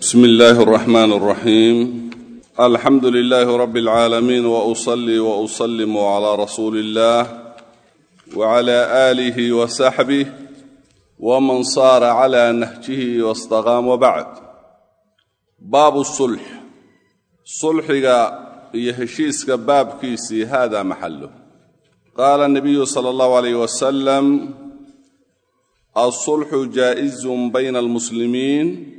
bsm illaahi araxmaan araxiim alxamdu lilaahi rabbi alcaalamiin wa usalli wa usallimu calaa rasuuli illaah wacala aalihi wa saxbih waman saara calaa nahjihi wastaqaam wabacd baabu sulx sulxiga iyo heshiiska baabkiisii haada maxalu qaala nabiyu sala allahu alayh wasalam asulxu jaa'isun bayna almuslimiin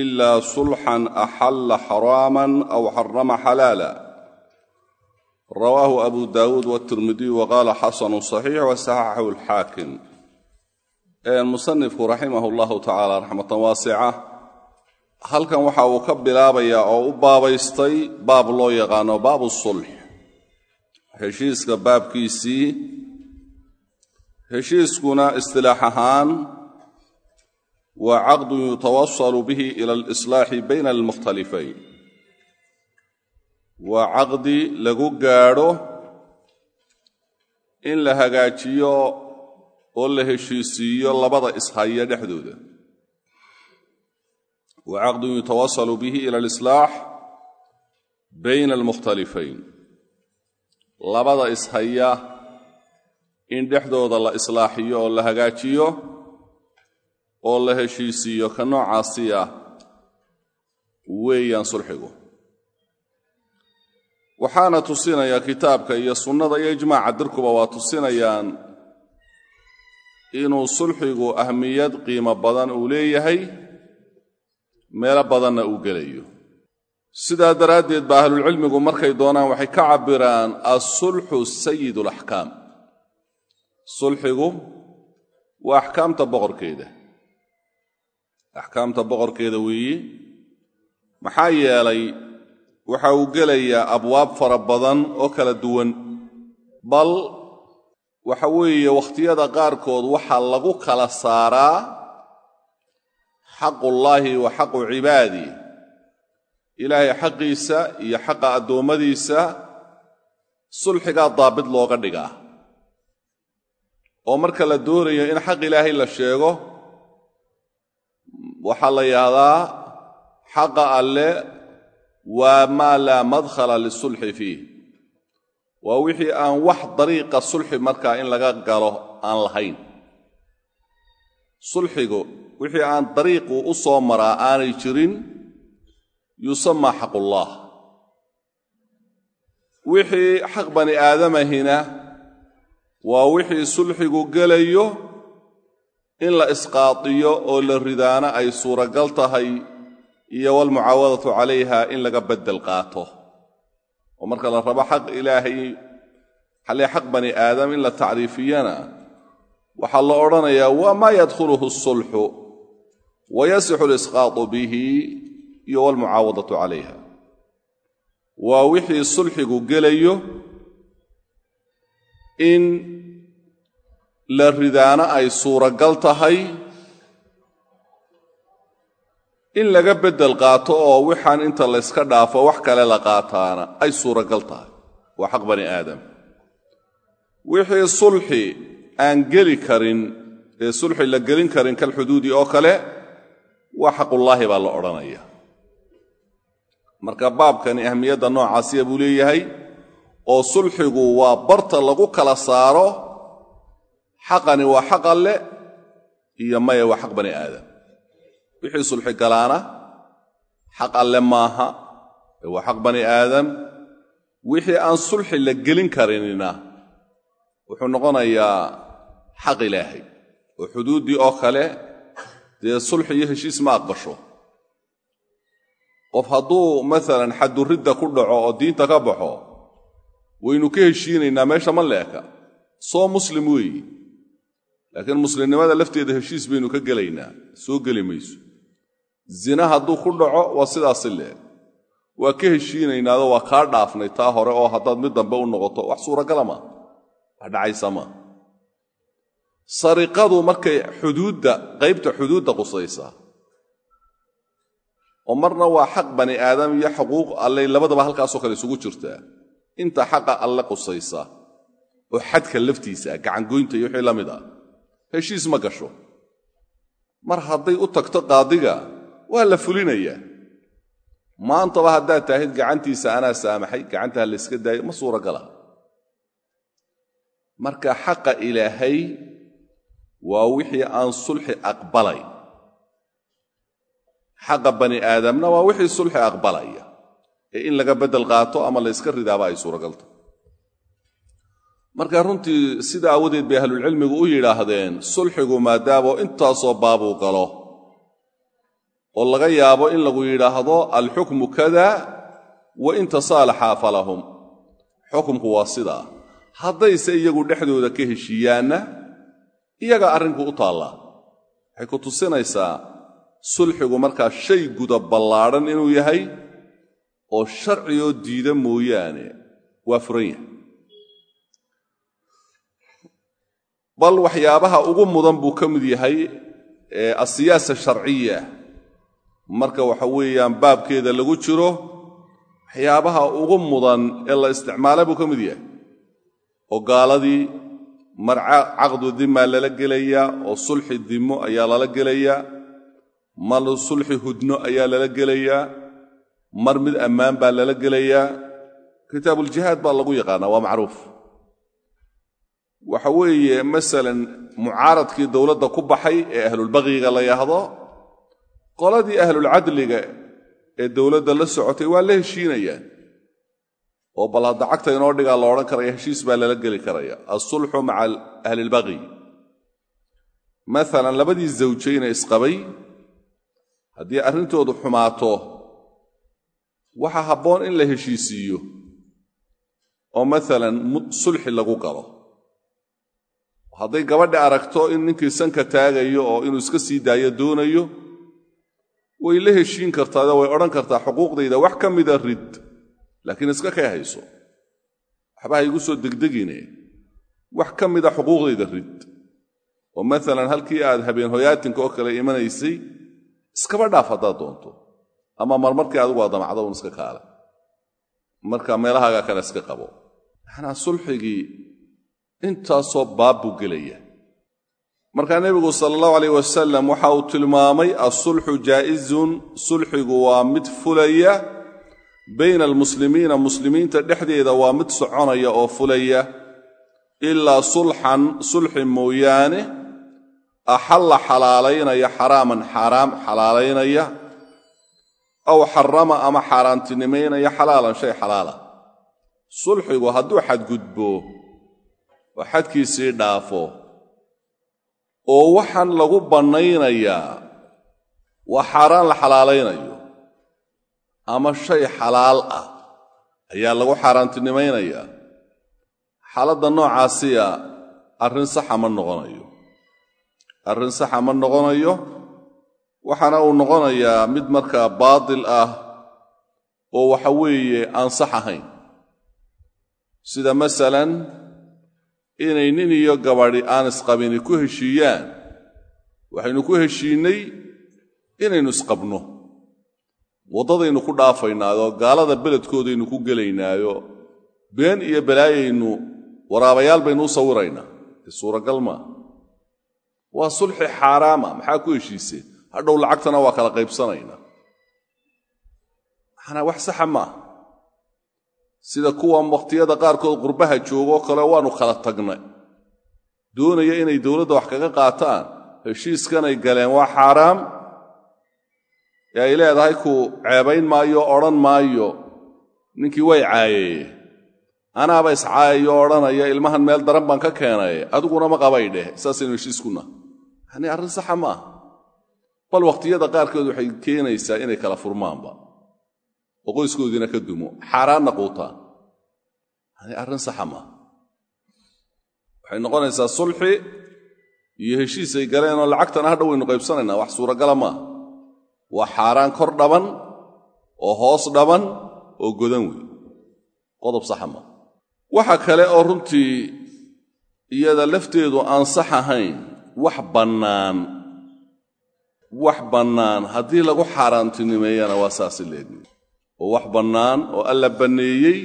ilaa sulxan axalla xaraaman aw xarama xalaala rawaahu abu daawuud watirmidiyu waqaala xasanu saxiix wasaxaxahu alxaakim musanifku raximah llahu tacaala raxmatan waasica halkan waxa uu ka bilaabayaa oo u baabaystay baab loo yaqaano baabu sulx heshiiska baabkiisii heshiiskuna istilaax ahaan waa caqdun yutawasalu bihi ila alislaaxi bayna almukhtalifayn waa caqdi lagu gaadho in la hagaajiyo oo la heshiisiiyo labada ishaya dhexdooda. Waa caqdun yutawasalu bihi ila alislaax bayna almukhtalifayn labada ishaya in dhexdooda la islaaxiyo oo la hagaajiyo oo la heshiisiiyo ka noocaasi ah weeyaan sulxigu. Waxaana tusinaya kitaabka iyo sunnada iyo ijmaaca dirkuba waa tusinayaan inuu sulxigu ahmiyad qiimo badan uu leeyahay meelo badanna uu gelayo. Sidaa daraaddeed ba ahlulcilmigu markay doonaan waxay ka cabbiraan asulxu sayid alaxkaam sulxigu waa axkaamta boqorkeeda axkaamta boqorkeeda weeye maxaa yeelay waxa uu gelayaa abwaab fara badan oo kala duwan. Bal waxa weeye wakhtiyada qaarkood waxaa lagu kala saaraa xaqullaahi wa xaqu cibaadi. Ilaahay xaqiisa iyo xaqa addoommadiisa sulxigaa daabit looga dhigaa. Oo marka la doonayo in xaq ilaahay la sheego waxaa la yidhaahdaa xaqa alle waa maa laa madkhala lisulxi fiih waa wixii aan wax dariiqa sulxi markaa in laga galo aan lahayn. Sulxigu wixii aan dariiqu u soo maraa aanay jirin yusamaa xaqullah. Wixii xaq bani aadamahina waa wixii sulxigu gelayo in la isqaadiyo oo la ridaana ay suuragal tahay iyo walmucaawadatu calayha in laga beddel qaato. Oo marka la rabo xaq ilaahay xalee xaq bani aadam in la tacriifiyana. Waxaa la odhanayaa waa maa yadkhuluhu asulxu wa yasixu bihi iyo walmucaawadatu calayha. Waa wixii sulxigu gelayo in la ridaana ay suuragal tahay in laga beddel qaato oo waxaan inta layska dhaafo wax kale la qaataana ay suuragal tahay. Waa xaq bani aadam. Wixii sulxi aan geli karin ee sulxi la gelin karin kalxuduudi oo kale waa xaqullaahi baa la odhanaya. Marka baabkani ahmiyadda noocaasiya buu leeyahay oo sulxigu waa barta lagu kala saaro xaqani waa xaq alle iyo maya waa xaq bani aadam. Wixii sulxi galaana xaq alle maaha ee waa xaq bani aadam. Wixii aan sulxi la gelin karinina wuxuu noqonayaa xaq ilaahay. Oo xuduuddii oo kale dee sulxi iyo heshiis ma aqbasho. Qof hadduu maalan xaduridda ku dhaco oo diinta ka baxo waynu ka heshiinaynaa meesha ma leeka. Soo muslim weeyi laakiin muslimnimada lafteeda heshiis baynu ka gelaynaa. Soo geli mayso. Zina hadduu ku dhaco waa sidaasi leeg waa ka heshiinaynaado waa kaa dhaafnay taa hore oo haddaad mid dambe u noqoto wax suuragala maa wax dhacaysa maa sariqadu markay xuduudda qaybta xuduudda qusaysaa oo marna waa xaq bani aadam iyo xuquuq alley labadaba halkaasoo kale isugu jirtaa inta xaqa alle qusaysa oo xadka laftiisa gacangoynta iyo wixii la mid ah heshiis ma gasho. Mar hadday u tagto qaadiga waa la fulinayaa maantaba haddaad taahid gacantiisa anaa saamaxay gacantaa la yska daayo ma suuragala marka xaqa ilaahay waa wixii aan sulxi aqbalay. Xaqa bani aadamna waa wixii sulxi aqbalaya. Ee in laga beddel qaato ama la yska ridaaba ay suuragalta marka runtii sida aawadeed bay ahlulcilmigu u yidhaahdeen sulxigu maadaamo intaasoo baabuu galo oo laga yaabo in lagu yidhaahdo alxukmu kada wa in tasaalaxa falahum. Xukumku waa sidaa haddayse iyagu dhexdooda ka heshiiyaanna iyaga arrinku u taallaa waxay ku tusinaysaa sulxigu markaa shay guda ballaadhan inuu yahay oo sharcigoo diida mooyaane. Waa furan yahay bal waxyaabaha ugu mudan buu ka mid yahay asiyaasa sharciya. Marka waxa weeyaan baabkeeda lagu jiro waxyaabaha ugu mudan ee la isticmaala buu ka mid yahay. Oo gaaladii mar caqdu dimaa lala gelayaa oo sulxi dimo ayaa lala gelayaa mar sulxi hudno ayaa lala gelayaa mar mid ammaan baa lala gelayaa kitaabuuljihaad baa lagu yaqaanaa waa macruuf waxa weeye masalan mucaaradkii dowladda ku baxay ee ahlulbaqiga la yahdo qoladii ahlulcadliga ee dowladda la socotay waa la heshiinayaan oo bal hadda cagta inoo dhigaa la odhan karaya heshiis baa lala geli karaya. Alsulxu maca ahlilbaqyi maalan labadii zawjayna isqabay haddii arrintoodu xumaato waxaa habboon in la heshiisiiyo. Oo maalan sulxi lagu galo hadday gabadhi aragto in ninkii sanka taagayo oo inuu iska sii daayo doonayo way la heshiin kartaao way odhan kartaa xuquuqdayda wax ka mida rid laakiin iska kay hayso. Waxba ha igu soo degdegine. Wax ka mida xuquuqdayda rid. Oo maalan halkii aad habeen hoyaatinka oo kale imanaysay iskaba dhaaf haddaad doonto. Ama marmarkii adigu waa damacdo un iska kaale marka meelahaaga kale iska qabo. Maxnaa sulxigii intaasoo baab gelaya. Markaa nebigu sala allahu alayh wasalam waxa uu tilmaamay alsulxu jaa'izun sulxigu waa mid fulaya. Bayna almuslimiina muslimiinta dhexdeeda waa mid soconaya oo fulaya. Ilaa sulxan sulxi mooyaane axalla xalaalaynaya xaraaman xaaraam xalaalaynaya. Aw xarama ama xaaraantinimaynaya xalaalan shay xalaala. Sulxigu hadduu xadgudbo oo xadkiisii dhaafo. Oo waxaan lagu bannaynayaa waa xaaraan la xalaalaynayo. Ama shay xalaal ah ayaa lagu xaaraantinimaynayaa. Xaaladda noocaasiya arrin saxa ma noqonayo. Arrin saxa ma noqonayo. Waxaana uu noqonayaa mid markaa baatil ah oo waxa weeye aan sax ahayn. Sida masalan inay nin iyo gabadhi aan isqabini ku heshiiyaan. Waxaynu ku heshiinnay inaynu isqabno waddadaynu ku dhaafaynaayo gaalada beledkoodaynu ku gelaynaayo. Been iyo balaayaynu waraabayaal baynu u sawiraynaa dee suuragal maaha waa sulxi xaaraama maxaa ku heshiiseen hadhow lacagtana waa kala qaybsanaynaa maxanaa wax saxa maaha sida kuwa wakhtiyada qaarkood qurbaha joogoo kale waannu kala tagnay. Doonaya inay dowladda wax kaga qaataan heshiiskanay galeen. Waa xaaraam. Ee ay leedahay ku ceebayn maayo odhan maayo. Ninkii way caayeye anaaba iscaayayo odhanaya ilmahan meel daran baan ka keenay. Adiguna ma qabay dheh saasaynu heshiiskuna. Yani arrin saxa ma aha. Bal wakhtiyada qaarkood waxay keenaysaa inay kala furmaanba oo qoyskoodiina ka dumo. Xaaraanna quutaan yani arrin saxa maaha waxay noqonaysaa sulxi iyo heshiisay galeenoo lacagtana hadha waynu qaybsanaynaa. Wax suuragala maaha waa xaaraan kor dhaban oo hoos dhaban oo godan wey qodob saxa maaha waxa kale oo runtii iyada lafteedu aan sax ahayn wax bannaan wax bannaan haddii lagu xaaraantinimeeyana waa saasi leegi oo wax bannaan oo alla banneeyey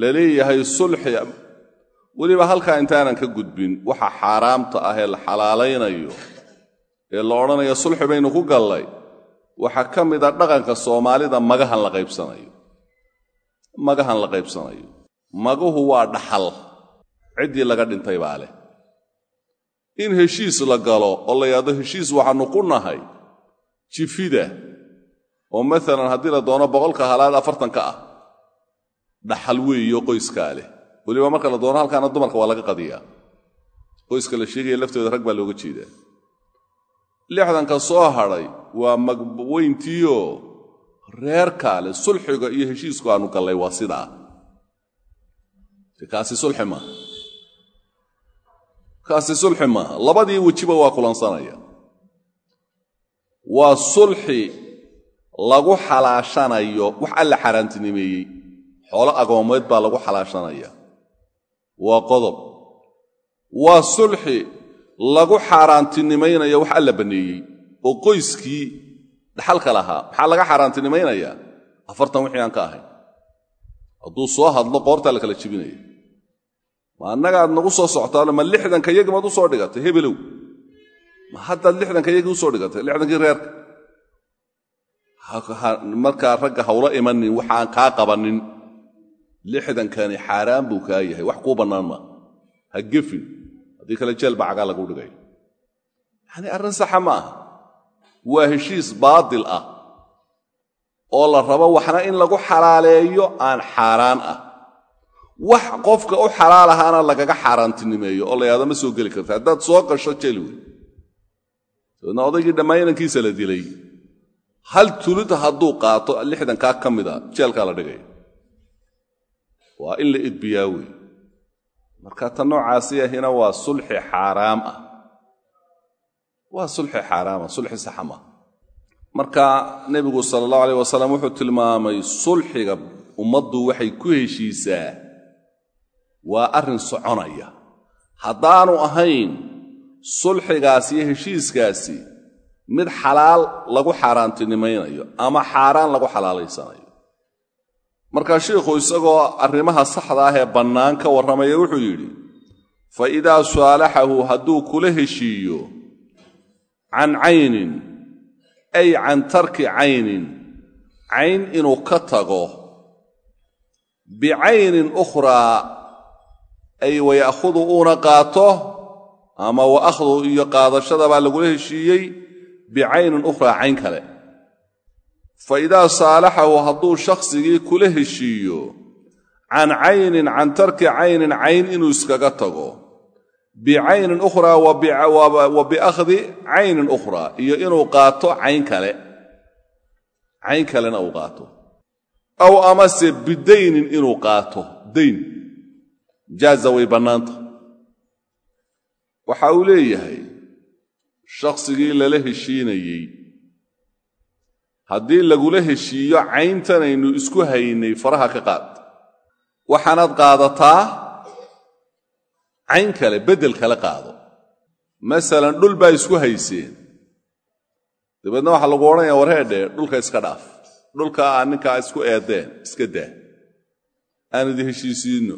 la leeyahay sulxi. Weliba halkaa intaanan ka gudbin waxa xaaraamta ah ee la xalaalaynayo ee la odhanayo sulxi baynu ku gallay waxaa ka mid a dhaqanka soomaalida magahan la qaybsanayo. Magahan la qaybsanayo. Maguhu waa dhaxal. Ciddii laga dhintay baa leh. In heshiis la galo oo la yidhahdo heshiis waxaannu ku nahay jifida oo maalan haddii la doono boqolka halaad afartanka ah dhaxal weeyo qoyskaa leh. Weliba marka la doono halkaana dumarka waa laga qadiyaa. Qoyska la sheegaya laftooda rag baa looga jeedaa. Lixdanka soo hadhay waa magweyntiioo reerkaa leh sulxiga iyo heshiisku aanu gallay waa sidaa. Kaasi sulxi maaha kaasi sulxi maaha labadii wejiba waa kulansanaya. Waa sulxi lagu xalaashanayo wax alla xaaraantinimeeyey. Xoolo agoomeed baa lagu xalaashanaya. Waa qodob. Waa sulxi lagu xaaraantinimaynayo wax alla banneeyey oo qoyskii dhaxalka lahaa maxaa laga xaaraantinimaynayaa afartan wixii aan ka ahayn hadduu soo hadlo qoortaa la kala jebinaya ma annagaad nagu soo socotaano ma lixdanka yagii u soo dhigatay hebelow ma haddaad lixdanka yagii u soo dhigatay lixdankii reerka markaa ragga hawlo imanin waxaan kaa qabannin lixdankani xaaraan buu kaa yahay. Wax kuu bannaan maa ha gefin. Haddii kale jeel baa lagu dhigayo yacanii arrin saxa ma aha. Waa heshiis baadil ah oo la rabo waxna in lagu xalaaleeyo aan xaaraan ah. Wax qofka u xalaal ahaana lagaga xaaraantinimeeyo oo la ma soo geli karta. Haddaad soo gasho jeli wey dabeedna odaygii dhammaan inankiisa la dilay hal tulid hadduu qaato lixdankaa ka mida jeelkaa la dhigaya waa in la idbiyaa wey marka ta noocaasi ahina waa sulxi xaaraam ah. Waa sulxi xaaraama sulxi saxama marka nebigu sala allahu alayh wasalam wuxuu tilmaamay sulxiga ummaddu waxay ku heshiisaa waa arrin soconaya. Haddaanu ahayn sulxigaasi iyo heshiiskaasi mid xalaal lagu xaaraantinimaynayo ama xaaraan lagu xalaalaysanayo markaa shiikhu isagoo arrimaha saxda ah ee bannaan ka warramaya wuxuu yidhi fa idaa saalaxahu hadduu kula heshiiyo can caynin ay can tarki caynin cayn inuu ka tago bicaynin ukhraa ay waya'khudu uuna qaato ama wa akhdu iyo qaadashada baa lagula heshiiyey bicaynin ukhraa cayn kale fa idaa saalaxahu hadduu shakhsigii kula heshiiyo can caynin can tarki caynin cayn inuu iskaga tago bicaynin ukhraa wa biakhdi caynin ukhraa iyo inuu qaato cayn kale cayn kalena uu qaato aw amase bidaynin inuu qaato dayn jaaza way bannaanta waxa uu leeyahay shakhsigii lala heshiinayey. Haddii lagula heshiiyo cayntanaynu isku haynay faraha ka qaad. Waxaanaad qaadataa cayn kale beddel kale qaado. Masalan dhul baa isku hayseen. Dabeedna waxaa lagu odhanaya warheedhe dhulka iska dhaaf. Dhulka aa ninkaa isku eedeen iska daa. Aan idi heshiisiinno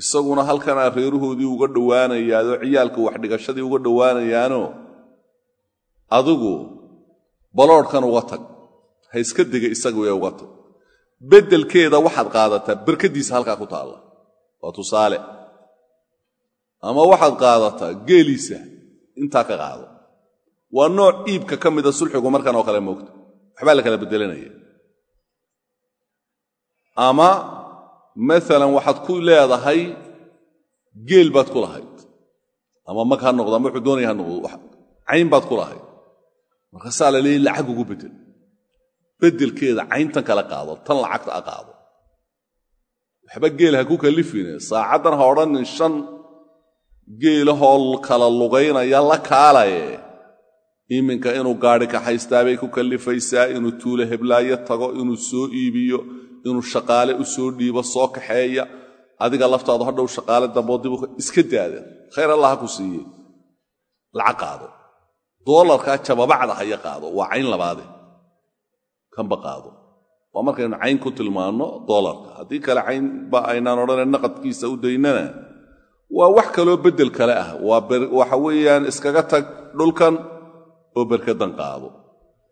isaguna halkanaa reeruhoodii uga dhowaanayaadoo ciyaalka waxdhigashadii uga dhowaanayaanoo adigu baloodhkan uga tag. Ha iska dega isagu ee uga tag. Beddelkeeda waxaad qaadataa berkaddiisa halkaa ku taalla. Waa tusaale. Ama waxaad qaadataa geeliisa intaa ka qaado. Waa nooc iibka ka mida sulxigu markan oo kale moogta waxbaa la kala beddelanaya ama maalan waxaad ku leedahay geel baad ku lahayd. Ama mag ha noqdo ama wuxuu doonaya ha noqdo cayn baad ku lahayd. Markaasaa la leeyay lacag ugu beddel. Beddelkeeda cayntan kala qaado tan lacagta a qaado. Waxba geel ha ku kallifine saacaddan ha odhanin shan geelahoo kala lugaynaya la kaalaye. Iminka inuu gaadhi kaxaystaabay ku kallifaysaa inuu tuulo heblaayo tago inuu soo iibiyo inuu shaqaale u soo dhiibo soo kaxeeya. Adiga laftaadu hadhow shaqaale damboo dibu iska daada. Khayr allah ku siiye lacag qaado. Doolarkaa jababacda haya qaado. Waa cayn labaade. Kanba qaado. Waa markaynu cayn ku tilmaanno doolarka haddii kale caynba aynaan odhanayn naqadkiisa u daynana. Waa wax kaloo beddel kale ah. Waxa weeyaan iskaga tag dhulkan oo berkadan qaado.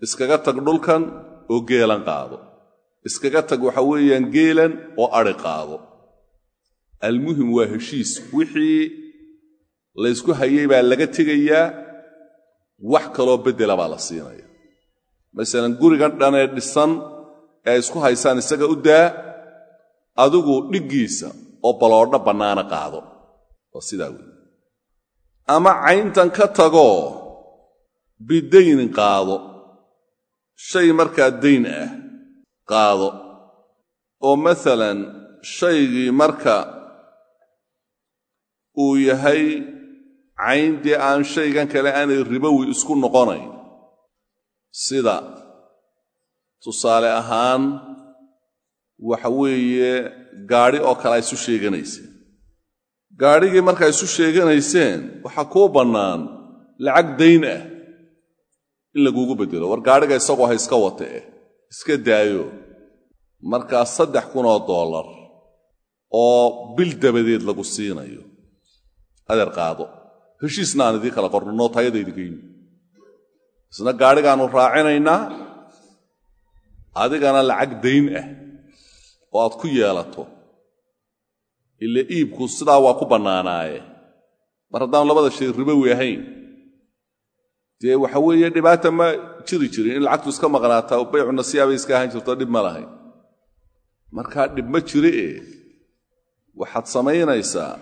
Iskaga tag dhulkan oo geelan qaado iskaga tag waxa weeyaan geelan oo adhi qaado almuhim waa heshiis. Wixii laysku hayay baa laga tegayaa wax kaloo beddela baa la siinaya masalan gurigan dhanee dhisan ee isku haysaan isaga u daa adigu dhiggiisa oo baloodho bannaana qaado. Waa sidaa weeye ama cayntan ka tagoo bidaynin qaado. Shay markaa dayn ah qaado. Oo masalan shaygii marka uu yahay cayndii aan shaygan kale aanay ribowi isku noqonayn. Sida tusaale ahaan waxa weeye gaadhi oo kale ay isu sheeganayseen. Gaadhigii markaa isu sheeganayseen waxaa kuu bannaan lacag dayn ah in lagugu beddelo. War gaadhiga isagoo ha iska wata eh iska daayo. Markaa saddex kunoo dollar oo bil dabadeed lagu siinayo. Adeer qaado. Heshiisna aan idii kala qorno nootayadaydi geyni isna gaadhigaannu raacinaynaa adigana lacag dayn ah oo aad ku yeelato. Ile iibku sidaa waa ku bannaanaaye. Mar haddaanu labada shay ribowi ahayn dee waxa weeye dhibaata ma jiri jirin in lacagtu iska maqnaataa oo baycu nasiyaabay iska ahaan jirto dhib ma lahayn. Markaa dhib ma jire e waxaad samaynaysaa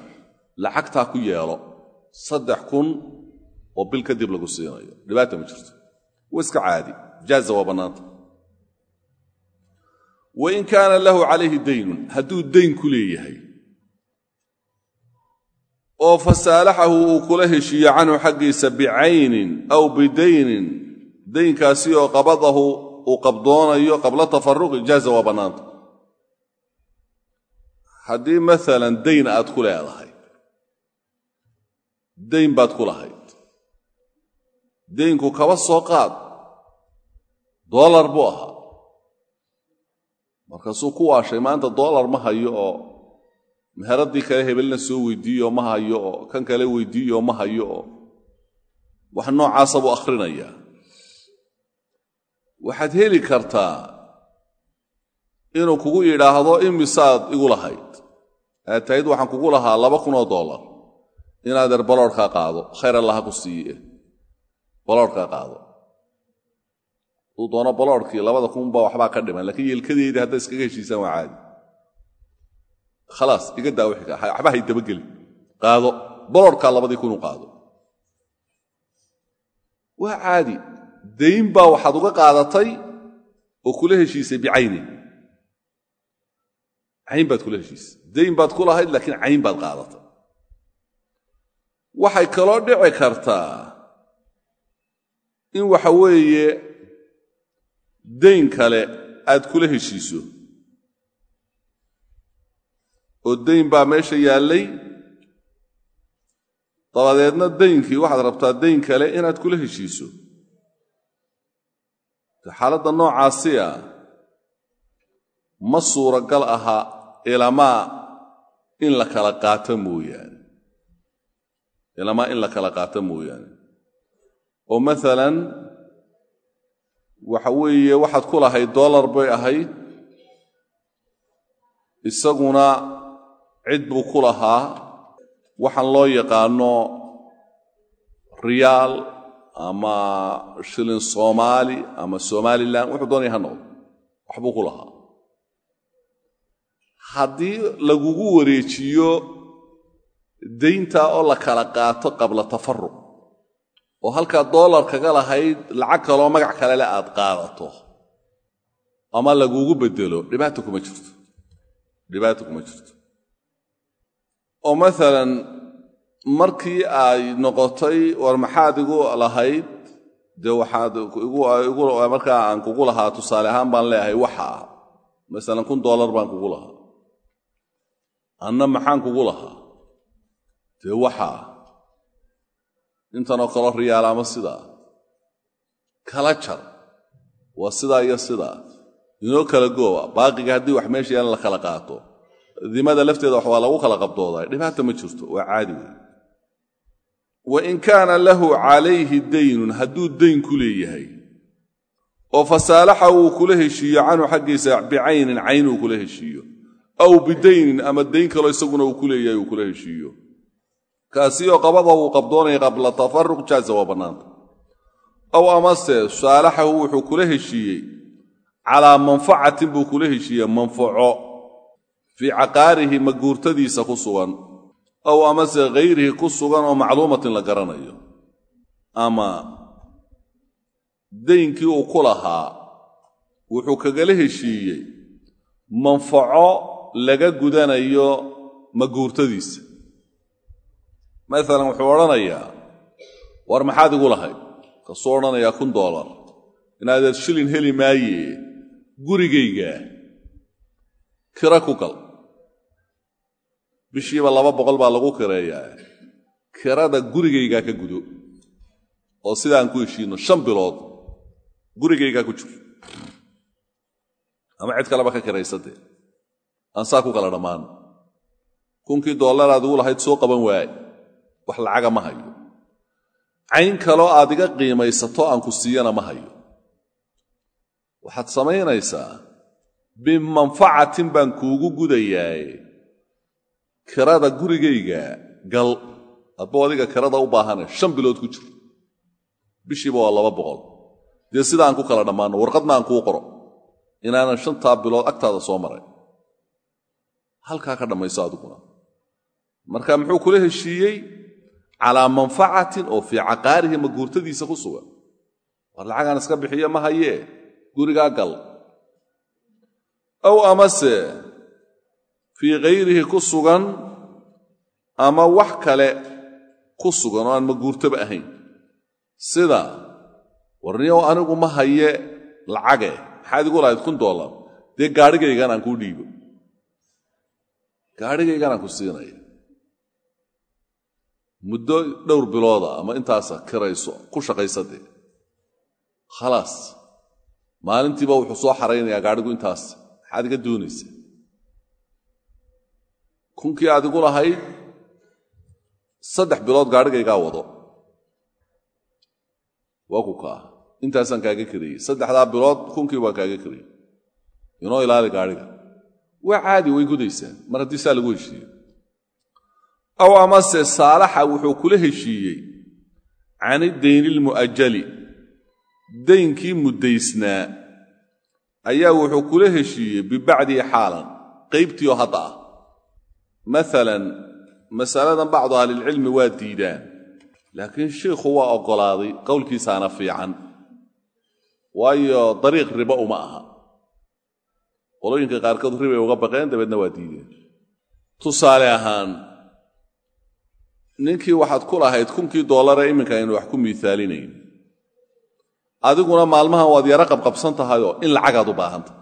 lacagtaa ku yeelo saddex kun oo bil kadib lagu siinayo. Dhibaata ma jirto. Waa iska caadi. Jaaza waa bannaanta. Wain kaana lahu calayhi daynun. Hadduu dayn ku leeyahay oo fasaalaxahu uu kula heshiiyo canhu xaggiisa bicaynin aw bidaynin daynkaasi oo qabadahu uu qabdoonayo qabla tafaruqi jaaza waa bannaanta. Haddii maalan dayn aad ku leedahay dayn baad ku lahayd daynku kaba soo qaad doolar buu ahaa. Markaasuu ku waashay maanta doolar ma hayo oo meheraddii kale hebelna soo weydiiyo ma hayo oo kan kale weydiiyo ma hayo wax noocaasa buu akhrinayaa waxaad heli kartaa inuu kugu yidhaahdo imisaad igu lahayd. Aad tahid waxaan kugu lahaa laba kunoo dollar. Inaadeer baloorhkaa qaado. Khayr allaha ku siiye. Baloorhkaa qaado. Duu doono baloorhkii labada kunbaa waxbaa ka dhiman lakiin yeelkadeedii hadday iskaga heshiisaan waa caadi khalaas iga daa wixii waxba hay dabageli qaado baloorhkaa labadii kunu qaado waa caadi dayn baa waxaad uga qaadatay oo kula heshiisay bicayni cayn baad kula heshiisay dayn baad ku lahayd laakiin cayn baad qaadatay waxay kaloo dhici kartaa in waxa weeye dayn kale aad kula heshiiso oo dayn baa meesha yaallay. Dabadeedna daynkii waxaad rabtaa dayn kale inaad kula heshiiso. Xaaladda noocaasi a ma suuragal aha ilamaa in la kala qaato mooyaane. Ilamaa in la kala qaato mooyaane. Oo maalan waxa weeye waxaad ku lahayd dollar bay ahayd. Isaguna cid buu ku lahaa waxaan loo yaqaano riyaal ama shilin soomaali ama somalilan wuxuu doonaya ha noqdo waxbuu ku lahaa. Haddii lagugu wareejiyo dayntaa oo la kala qaato qabla tafaruq oo halkaa dollar kaga lahayd lacag kaloo magac kalele aad qaadato ama lagugu beddelo dhibaata kuma jirto dhibaata kuma jirto oo maalan markii ay noqotay war maxaad igu lahayd dee waxaad markaa aan kugu lahaa tusaale ahaan baan leeyahay waxa ah masalan kun dollar baan kugu lahaa. Anna maxaan kugu lahaa? Dee waxa? Ah intanoo kaloo riyaal ama sidaa? Kala jar. Waa sidaa iyo sidaa. Inoo kala gooba. Baaqiga haddii wax meesha yaan la kala qaato dimada lafteeda wax waa lagu kala qabdoodaa dhibaata ma jirto waa caadi wey wa in kaana lahu calayhi daynun hadduu dayn ku leeyahay oo fasaalaxa uu kula heshiiyo canhu xaggiisa bicaynin cayn uu kula heshiiyo aw bidaynin ama dayn kaloo isaguna uu ku leeyahay uu kula heshiiyo. Kaasi oo qabada uu qabdoonaya qabla tafaruq jaaza waa bannaanta. Aw amase saalaxahu wuxuu kula heshiiyey calaa manfacatin buu kula heshiiyey manfaco fii caqaarihi maguurtadiisa ku sugan aw amase hayrihi ku sugan oo macluumatin la garanayo. Ama daynkii uu ku lahaa wuxuu kagala heshiiyey manfaco laga gudanayo maguurtadiisa maalan wuxuu odhanayaa war maxaad igu lahayd? Kasuu odhanayaa kun doolar inaadeed shilin heli maaye gurigaygaa kira ku gal bishiiba laba boqol baa lagu kireeyaa. Kirada gurigaygaa ka gudo oo sidaan ku heshiino shan bilood gurigaygaa ku jiro. Ama cid kaleba ka kiraysatee aan saa ku kala dhammaan. Kunkii doolaraad igu lahayd soo qaban waaye wax lacaga ma hayo. Cayn kaloo aad iga qiimaysato aan ku siiyana ma hayo. Waxaad samaynaysaa bimanfacatin baan kuugu gudayaaye kirada gurigayga gal adbuu adiga kirada u baahane shan bilood ku jiro. Bishiiba waa laba boqol. Dee sida aan ku kala dhammaanno warqadna aan kuu qoro. Inaanan shantaa bilood agtaada soo maray. Halkaa ka dhammayso adiguna. Marka muxuu kula heshiiyey? Calaa manfacatin oo fii caqaarihi maguurtadiisa ku sugan. War lacagaan iska bixiyo ma hayee? Gurigaa gal. Aw amase fii hayrihi ku sugan ama wax kale ku sugan oo aan maguurtaba ahayn. Sida warniyow anigu ma haye lacage maxaad igu lahayd kun dollar dee gaadhigaygan aan kuu dhiibo. Gaadhigaygan aan ku siinaya. Muddo dhowr bilooda ama intaasa kirayso ku shaqaysadee khalaas maalintiiba wuxuu soo xaraynayaa gaadhigu intaas maxaad iga doonaysa kunkii aad igu lahayd saddex bilood gaadhigaygaa wado. Waa ku kaa. Intaasaan kaaga kariyey saddexdaa bilood kunkii baan kaaga kariyey inoo ilaali gaadhiga. Waa caadi way gudaysaa mar haddii saa lagu heshiiyo aw amase saalaxa wuxuu kula heshiiyey can idayni ilmu'ajali daynkii muddaysnaa. Ayaa wuxuu kula heshiiyey bibacdihi xaalan. Qaybtiioo hadda ah maalan masaladan bacdu ahlilcilmi waa diidaan laakiin shiikhu waa oggolaaday qowlkiisaana fiican. Waayo dariiq ribo uma aha. Qolooyinka qaarkood ribay uga baqeen dabeedna waa diideen. Tusaale ahaan ninkii waxaad ku lahayd kunkii doollaree iminka aynu wax ku miisaalinayn adiguna maalmahan waad yaro qabqabsan tahayoo in lacagaad u baahantah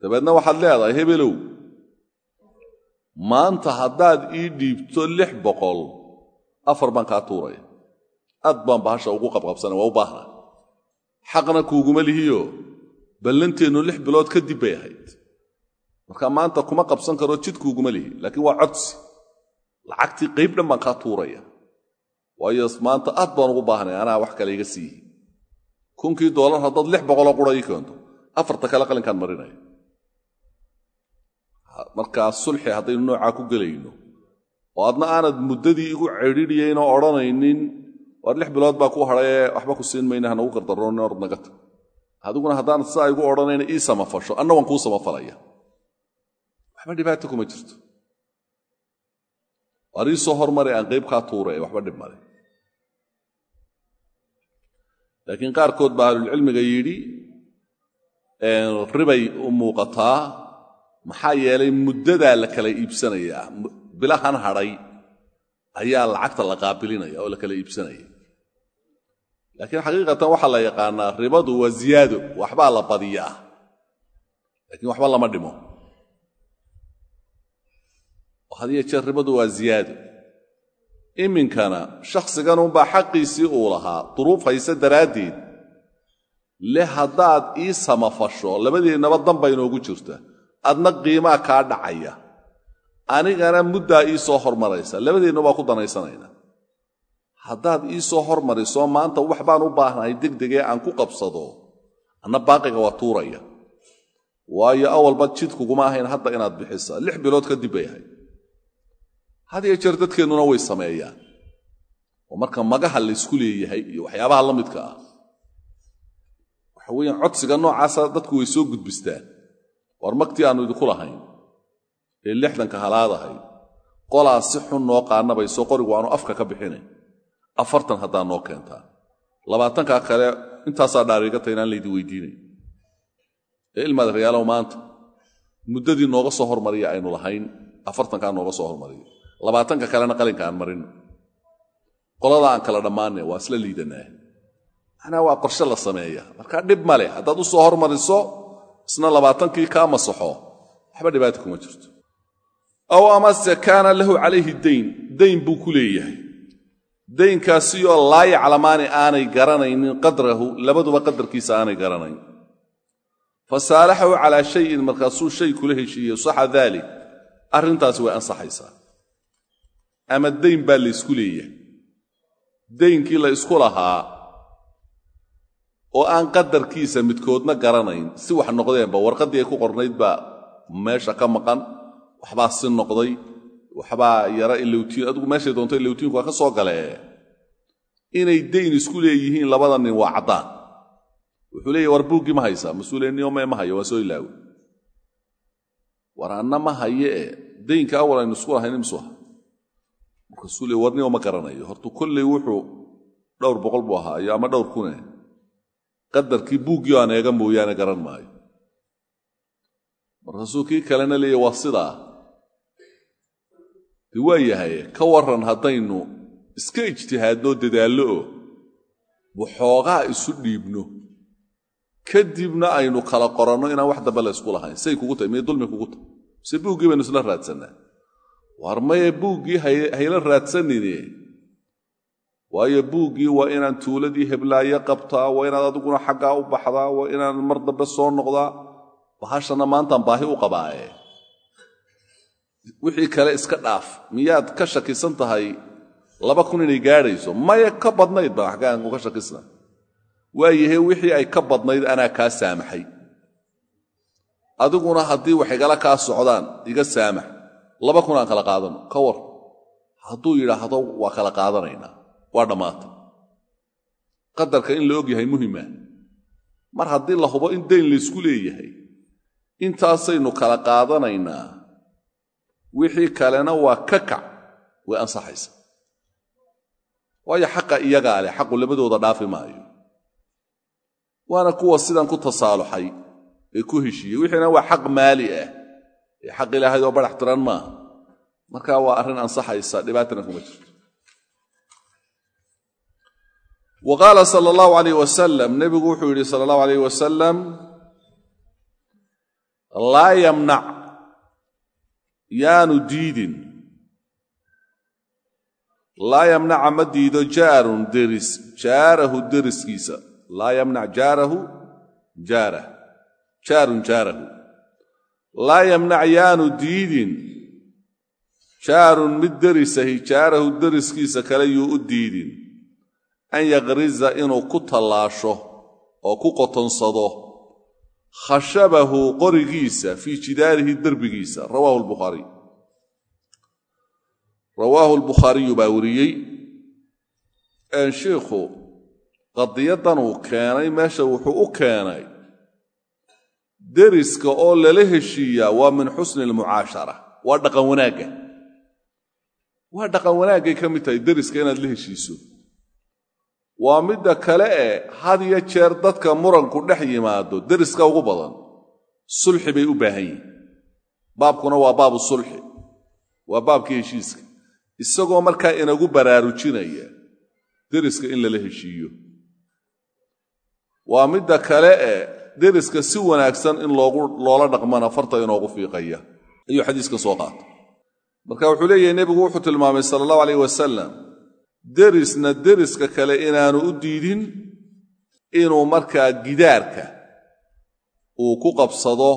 dabeedna waxaad leedahay hebelow maanta haddaad ii dhiibto lix boqol afar baan kaa tuuraya. Aad baan bahasha ugu qabqabsana waa u baahna xaqna kuuguma lihiyo ballanteennu lix bilood kadib bay ahayd. Marka maanta kuma qabsan karo jidkuuguma lihi laakiin waa codsi. Lacagtii qayb dhan baan kaa tuuraya. Waayo maanta aad baan ugu baahnay anaa wax kale iga siihi kunkii doolar haddaad lix boqoloo qura ii keento afarta kale qalinkaan marinaya markaa sulxi haddaynu noocaa ku gelayno oo adna aanad muddadii igu cidhiidhiyaynoo odhanaynin waar lix bilood baa ku hadhayee waxba ku siin mayna hanagu gardarroonne ord naga tag. Adiguna haddaanad sidaa igu odhanayna ii samafasho anna waan kuu samafalaya waxba dhibaato kuma jirto. Waar soo hormari aan qayb kaa tuura ee waxba dhib male laakiin qaarkood baa ahlulcilmiga yidhi ribay u muuqataa maxaa yeelay muddadaa la kala iibsanayaa bilahan hadhay ayaa lacagta la qaabilinaya oo la kala iibsanaya. Laakiin xaqiiqatan waxaa la yaqaanaa ribadu waa ziyaado waxbaa la badiyaa. Laakiin waxba lama dhimo. Had iyo jeer ribadu waa ziyaado. Iminkana shakhsiganunbaa xaqiisii uu lahaa duruuf hayse daraaddeed. Le haddaad ii samafasho labadeennaba danba inoogu jirta adna qiimaa kaa dhacaya. Anigana muddaa ii soo hormaraysa. Labadeennu baa ku danaysanayna haddaad ii soo hormariso maanta wax baan u baahnahay degdegee aan ku qabsado. Anna baaqiga waa tuuraya. Waayo awalba jidkuguma ahayn hadda inaad bixisa lix bilood kadib bay ahayd. Had iyo jeer dadkeennuna way sameeyaan. Oo marka magaha laysku leeyahay iyo waxyaabaha la midka ah. Waxa weeyaan codsiga noocaasa dadku way soo gudbistaan war aannu idinku lahayn. Ee lixdanka halaadahay qolaa si xun noo qaanabayso qorigu aanu afka ka bixinay afartan haddaa noo keentaa. Labaatankaa kale intaasaa dhaariigata inaan laydi weydiinay. Ee ilmaad rayaalow maanta muddadii nooga soo hormariya aynu lahayn afartankaa nooga soo hormariya labaatanka kalena qalinka aan marinno qolada aan kala dhammaanay waa isla liidanaa. Macnaa waa qorshe la sameeya. Markaa dhib ma leh. Haddaad u soo hormariso isna labaatankii kaa masaxo waxba dhibaata kuma jirto. Aw amase kaana lahu calayhi dayn dayn buu ku leeyahay. Daynkaasiyoo laa yaclamaani aanay garanaynin qadrahu labaduba qadarkiisa aanay garanayn. Fa saalaxahu calaa shayin markaasuu shay kula heshiiyey saxa daalik arrintaasi way ansaxaysaa. Ama dayn baa laysku leeyahay. Daynkii la isku lahaa oo aan qadarkiisa midkoodna garanayn si wax noqdeenba warqaddii ay ku qornayd baa meesha ka maqan waxbaa si noqday waxbaa yara ilowtiin adigu meeshay doonto ilowtiinku ka soo galee. Inay dayn isku leeyihiin labada nin waa caddaan. Wuxuu leeyahy war buuggii ma haysaa mas'uuleniyo me ma hayo waan soo ilaawi. War ma haye e daynka awal aynu isku lahayn imsuha markaasuu le warniyo ma garanayo hortu kolley wuxuu dhowr boqol buu ahaa iyo ama dhowr kune qadarkii buuggii aan eega mooyaane garan maayo. Markaasuu kii kalena leeyahy waa sidaa dee waa yahay ka warran haddaynu iska ijtihaadnoo dadaallo oo waxoogaa isu dhiibno. Kadibna aynu kala qoranno inaan wax dambe la ysku lahayn. Say kugu tahay miy dulmi kugu tahay? Mise buuggii baynu isla raadsannaa war maye buuggii hayla raadsanine waayo buuggii waa inaan tuuladii heblaaye qabtaa waa inaad adiguna xaggaa u baxdaa waa inaan mar dambe soo noqdaa. Bahashana maantaan baahi u qabaaye. Wixii kale iska dhaaf miyaad ka shakisan tahay? Laba kun inay gaadhayso. Maya ka badnayd baan xaggaan uga shakisna waayahe wixii ay ka badnayd anaa kaa saamaxay. Adiguna haddii wax igala kaa socdaan iga saamax. Laba kun aan kala qaadano. Ka war. Hadduu yidhaahdo waa kala qaadanaynaa waa dhammaata qadarka in la og yahay muhima mar haddii la hubo in dayn laysku leeyahay intaasaynu kala qaadanaynaa. Wixii kalena waa ka kac way ansaxaysa waayo xaqa iyagaa leh xaqu labadooda dhaafi maayo. Waana kuwa sidan ku tasaaluxay ee ku heshiiyey. Wixiina waa xaq maali ah. Ee xaq ilaahay oo badax tiran maaha. Marka waa arrin ansaxaysa dhibaatana kuma jirto wa qaala sala allahu alayh wasalam nebigu wuxuu yidhi sala allahu alayh wasalam laa yamnac yaanu diidin. Laa yamnaca ma diido jaarun deris jaarahu deriskiisa laa yamnac jaarahu jaarah. Jaarun jaarahu. Laa yamnac yaanu diidin. Jaarun mid derisahi jaarahu deriskiisa kale yuu u diidin an yaqriza inuu ku tallaasho oo ku qotonsado khashabahu qorigiisa fii jidaarihi derbigiisa. Rawaahu lbukhaariy rawaahu lbukhaariyu baa weriyey shiikhu qadiyaddan uu keenay meesha wuxuu u keenay deriska oo lala heshiiyaa waa min xusni almucaashara. Waa dhaqan wanaagga. Waa dhaqan wanaaggay ka mid tahay deriska inaad la heshiiso waa midda kale ee had iyo jeer dadka muranku dhex yimaado deriska ugu badan sulxi bay u baahan yihiin baabkuna waa baabu sulxi waa baabkii heshiiska. Isagoo markaa inagu baraarujinaya deriska in lala heshiiyo. Waa midda kale ee deriska si wanaagsan in loola dhaqmana farta inoogu fiiqaya. Ayuu xadiiska soo qaata marka wuxuu leeyahay nebigu wuxuu tilmaamay sala allahu alayh wasalam derisna deriska kale inaanu u diidin inuu markaa gidaarka uu ku qabsado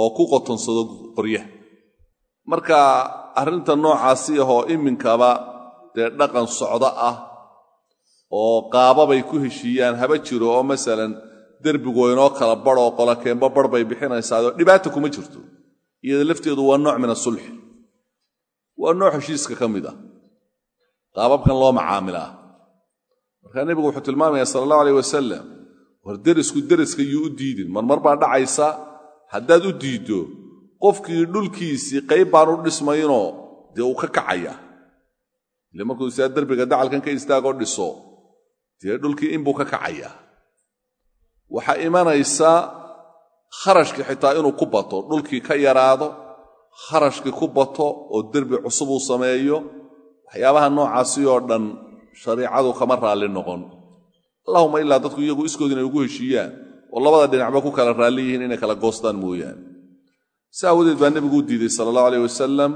oo ku qotonsado qoryaha marka arrinta noocaasi ahoo iminkaba dee dhaqan socdo ah oo qaababay ku heshiiyaan haba jiro oo masalan derbigu inoo kala badhoo qolakeenba barh bay bixinaysaao dhibaata kuma jirto. Iyada lafteedu waa nooc min asulxi waa nooc heshiiska ka mid ah qaababkan loo macaamilaa markaa nebigu wuxuu tilmaamaya sala allahu aleyh wasalam war derisku deriska yuu u diidin. Marmar baa dhacaysa haddaad u diiddo qofkii dhulkiisii qayb baan u dhismaynoo dee uu ka kacaya. Ile markuu sidaa derbiga dacalkan ka istaagoo dhiso dee dhulkii inbuu ka kacaya. Waxaa imanaysa kharashkii xitaa inuu ku bato dhulkii ka yaraado kharashkii ku bato oo derbi cusub uu sameeyo waxyaabaha noocaasi oo dhan shariicadu kama raalli noqon. Allahuma ilaa dadku iyagu iskood inay ugu heshiiyaan oo labada dhinacba ku kala raalli yihiin inay kala goostaan mooyaane. Si aawadeed baa nebigu u diiday sala allahu aleyh wasalam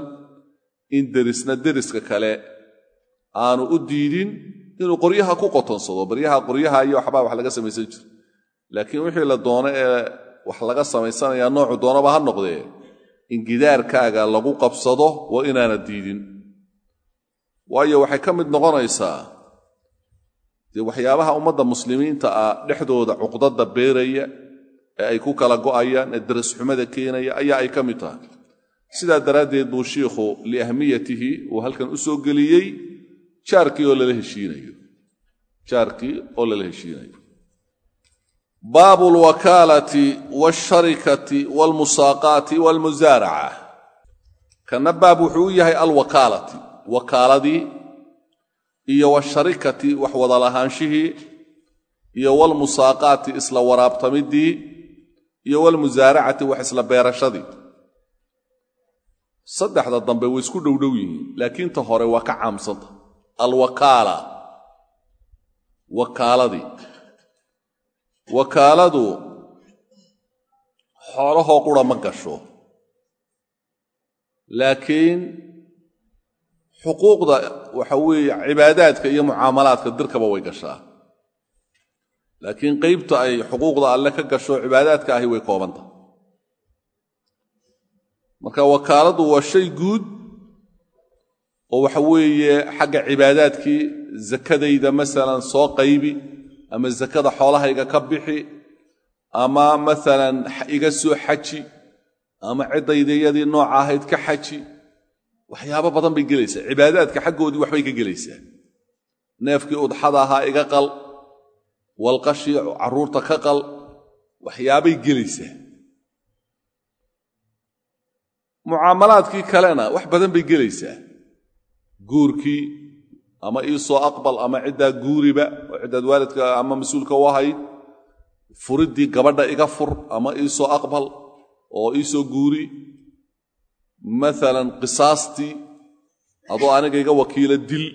in derisna deriska kale aanu u diidin inuu qoryaha ku qotonsado baryaha qoryaha iyo waxbaa wax laga samaysan jira laakiin wixii la doono ee wax laga samaysanayaa noocu doonaba ha noqdee in gidaarkaaga lagu qabsado waa inaana diidin waayo waxay ka mid noqonaysaa dee waxyaabaha ummadda muslimiinta ah dhexdooda cuqdadda beeraya ee ay ku kala go'ayaan ee darasxumada keenaya ayaa ay ka mid tahay. Sidaa daraaddeed buu shiikhu liahmiyatihi uu halkan u soo geliyey jaarkii oo lala heshiinayo. Jaarkii oo lala heshiinayo. Baabu alwakaalati walsharikati walmusaaqaati walmusaaraca kana baab wuxuu u yahay alwakaalati wakaaladii iyo washarikati wax wada lahaanshihii iyo walmusaaqaati isla waraabtamiddii iyo walmusaaracati wax isla beerashadii. Saddexda dambe way isku dhowdhow yihiin laakiin ta hore waa ka caamsanta. Alwakaala. Wakaaladii. Wakaaladu xoolahoo qura ma gasho. Laakiin xuquuqda waxa weeye cibaadaadka iyo mucaamalaadka dirkaba way gashaa. Laakiin qaybta ay xuquuqda alle ka gasho cibaadaadka ahi way koobanta. Marka wakaaladu waa shay guud oo waxa weeye xagga cibaadaadkii zakadayda masalan soo qaybi ama zakada xoolahayga ka bixi ama masalan iga soo xaji ama ciddaydayadii nooca ahayd ka xaji waxyaabo badan bay gelaysaa. Cibaadaadka xaggoodii waxbay ka gelaysaa. Neefkii udxada ahaa iga qal walqashii carruurta ka qal waxyaabay gelaysaa. Mucaamalaadkii kalena wax badan bay gelaysaa. Guurkii ama iisoo aqbal ama ciddaa guuriba oo ciddaad waalidka ama mas'uulka u ahayd furiddii gabadha iga fur ama iisoo aqbal oo iisoo guuri maalan qisaastii adoo aniga iga wakiilo dil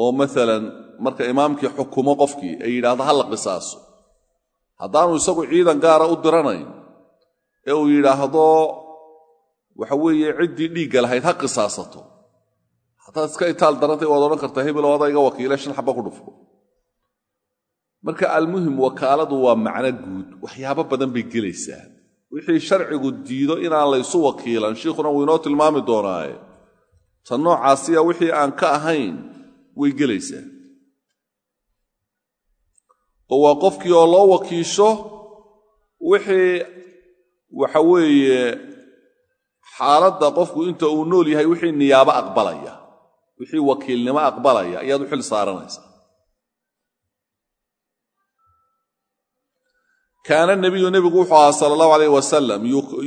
oo maalan marka imaamkii xukumo qofkii ay yidhaahdo ha la qisaaso. Haddaanu isagu ciidan gaara u diranayn ee uu yidhaahdo waxa weeye ciddii dhiigga lahayd ha qisaasato. Haddaad iska itaal darantay waad odhan kartaa hebel oo adaa iga wakiile shan xaba ku dhufo. Marka almuhim wakaaladu waa macno guud waxyaabo badan bay gelaysaa wixii sharcigu diido inaan laysu wakiilan shiikhuna wuu inoo tilmaami doonaaye. Ta noocaasiya wixii aan ka ahayn way gelaysaa. Oo waa qofkii oo loo wakiisho wixii waxa weeye xaaladda qofku inta uu nool yahay wixii niyaabo aqbalaya wixii wakiilnimo aqbalaya ayaad u xil saaranaysaa kaana nebiyu nebigu wuxuu ahaa sala allahu alayh wasalam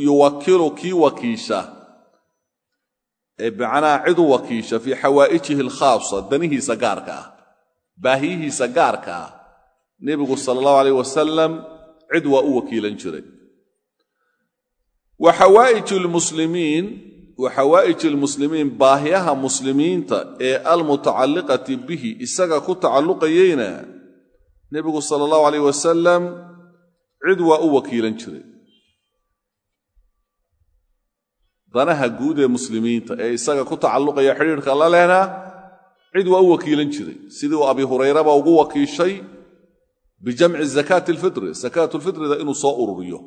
yuwakilu kii wakiisha. Ee macnaha cid u wakiisha fii xawaa'ijihi alkhaasa danihiisa gaarka. Ah baahiyihiisa gaarka. Ah nebigu sala allahu alayh wasalam cid waa u wakiilan jiray. Wa xawaa'ij lmuslimiin wa xawaa'ij almuslimiin baahiyaha muslimiinta ee almutacalliqati bihi isaga ku tacalluqayeyna nebigu sala allahu alayh wasalam cid waa u wakiilan jiray. Danaha guud ee muslimiinta ee isaga ku tacalluqaya xidhiirhka la lehna cid waa u wakiilan jiray. Sidii uu abi hurayraba ugu wakiishay bijamci zakaati alfitri sakaatulfitrida inuu soo ururiyo.